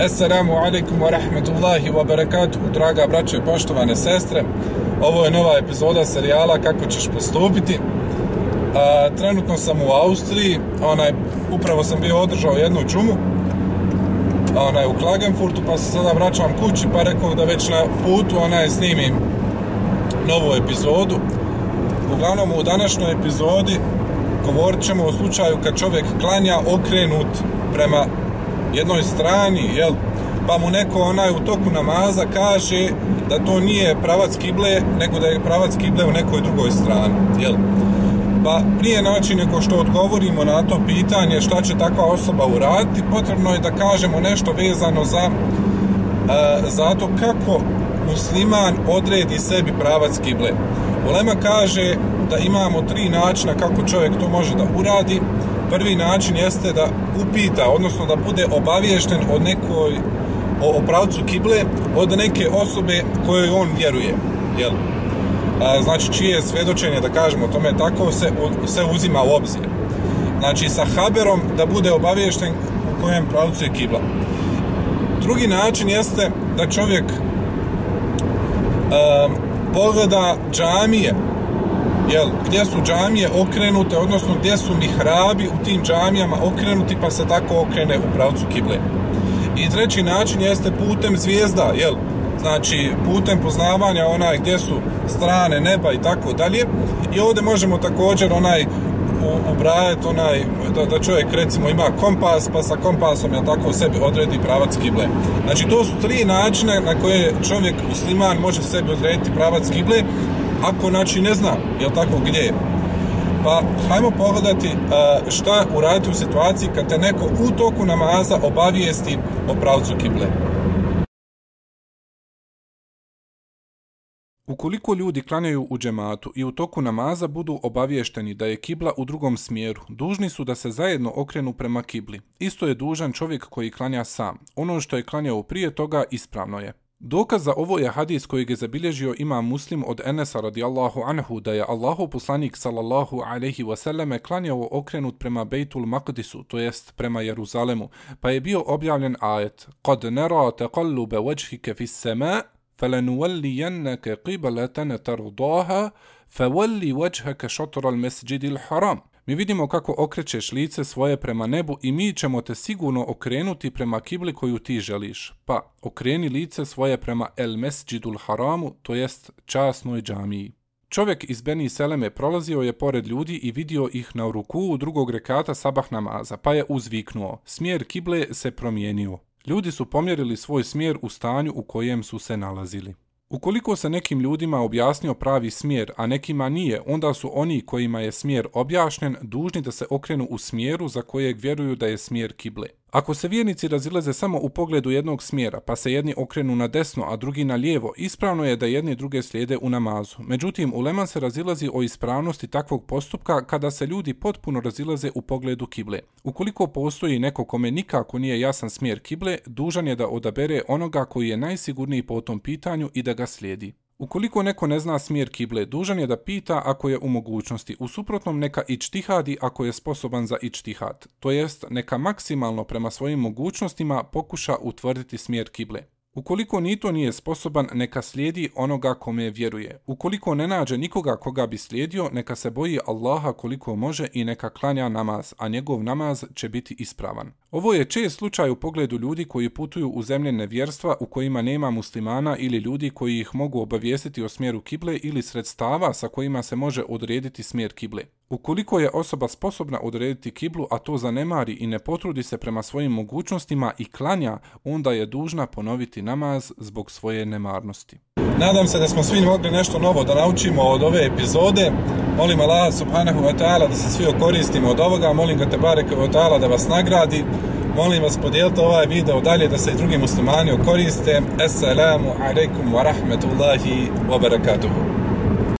Assalamu alaikum wa rahmetullahi wa barakatuhu, draga braće i poštovane sestre. Ovo je nova epizoda serijala Kako ćeš postupiti. A, trenutno sam u Austriji, onaj, upravo sam bio održao jednu čumu onaj, u Klagenfurtu, pa se sada vraćam kući, pa rekao da već na putu onaj, snimim novu epizodu. Uglavnom, u današnjoj epizodi govorit ćemo o slučaju kad čovjek klanja okrenut prema jednoj strani, jel, pa mu neko onaj u toku namaza kaže da to nije pravac kible, nego da je pravac kible u nekoj drugoj strani, jel. Pa prije način nego što odgovorimo na to pitanje šta će takva osoba uraditi, potrebno je da kažemo nešto vezano za e, za to kako musliman odredi sebi pravac kible. Ulema kaže da imamo tri načina kako čovjek to može da uradi prvi način jeste da upita, odnosno da bude obaviješten od nekoj o, o pravcu kible od neke osobe kojoj on vjeruje. Jel? A, znači, čije svedočenje, da kažemo tome tako, se, se uzima u obzir. Znači, sa haberom da bude obaviješten u kojem pravcu je kibla. Drugi način jeste da čovjek um, pogleda džamije jel, gdje su džamije okrenute, odnosno gdje su mihrabi u tim džamijama okrenuti, pa se tako okrene u pravcu kible. I treći način jeste putem zvijezda, jel, znači putem poznavanja onaj gdje su strane neba i tako dalje. I ovdje možemo također onaj ubrajati onaj, da, da čovjek recimo ima kompas, pa sa kompasom ja tako sebi odredi pravac kible. Znači to su tri načina na koje čovjek musliman može sebi odrediti pravac kible, ako znači ne znam, je tako, gdje je. Pa, hajmo pogledati uh, šta uraditi u situaciji kad te neko u toku namaza obavijesti o pravcu kible. Ukoliko ljudi klanjaju u džematu i u toku namaza budu obaviješteni da je kibla u drugom smjeru, dužni su da se zajedno okrenu prema kibli. Isto je dužan čovjek koji klanja sam. Ono što je klanjao prije toga ispravno je. Dokaz za ovo je hadis koji je zabilježio ima muslim od Enesa radijallahu anhu da je Allahu poslanik sallallahu alaihi wasallame klanjao okrenut prema Bejtul Maqdisu, to jest prema Jeruzalemu, pa je bio objavljen ajet Qad nera teqallube vajhike fis sema, felenuvallijenneke qibaletane tardaha, fevalli vajhake šatoral mesđidil haram. Mi vidimo kako okrećeš lice svoje prema nebu i mi ćemo te sigurno okrenuti prema kibli koju ti želiš. Pa, okreni lice svoje prema El Mesđidul Haramu, to jest časnoj džamiji. Čovjek iz Beni Seleme prolazio je pored ljudi i vidio ih na ruku u drugog rekata sabah namaza, pa je uzviknuo. Smjer kible se promijenio. Ljudi su pomjerili svoj smjer u stanju u kojem su se nalazili. Ukoliko se nekim ljudima objasnio pravi smjer, a nekima nije, onda su oni kojima je smjer objašnjen dužni da se okrenu u smjeru za kojeg vjeruju da je smjer kible. Ako se vjernici razilaze samo u pogledu jednog smjera, pa se jedni okrenu na desno, a drugi na lijevo, ispravno je da jedni druge slijede u namazu. Međutim, uleman se razilazi o ispravnosti takvog postupka kada se ljudi potpuno razilaze u pogledu kible. Ukoliko postoji neko kome nikako nije jasan smjer kible, dužan je da odabere onoga koji je najsigurniji po tom pitanju i da ga slijedi. Ukoliko neko ne zna smjer kible, dužan je da pita ako je u mogućnosti. U suprotnom neka ičtihadi ako je sposoban za ičtihad. To jest neka maksimalno prema svojim mogućnostima pokuša utvrditi smjer kible. Ukoliko ni to nije sposoban, neka slijedi onoga kome vjeruje. Ukoliko ne nađe nikoga koga bi slijedio, neka se boji Allaha koliko može i neka klanja namaz, a njegov namaz će biti ispravan. Ovo je čest slučaj u pogledu ljudi koji putuju u zemlje nevjerstva u kojima nema muslimana ili ljudi koji ih mogu obavijestiti o smjeru kible ili sredstava sa kojima se može odrediti smjer kible. Ukoliko je osoba sposobna odrediti kiblu, a to zanemari i ne potrudi se prema svojim mogućnostima i klanja, onda je dužna ponoviti namaz zbog svoje nemarnosti. Nadam se da smo svi mogli nešto novo da naučimo od ove epizode. Molim Allah subhanahu wa ta'ala da se svi okoristimo od ovoga. Molim ga te barek wa ta'ala da vas nagradi. Molim vas podijelite ovaj video dalje da se i drugi muslimani okoriste. Assalamu alaikum wa rahmatullahi wa barakatuhu.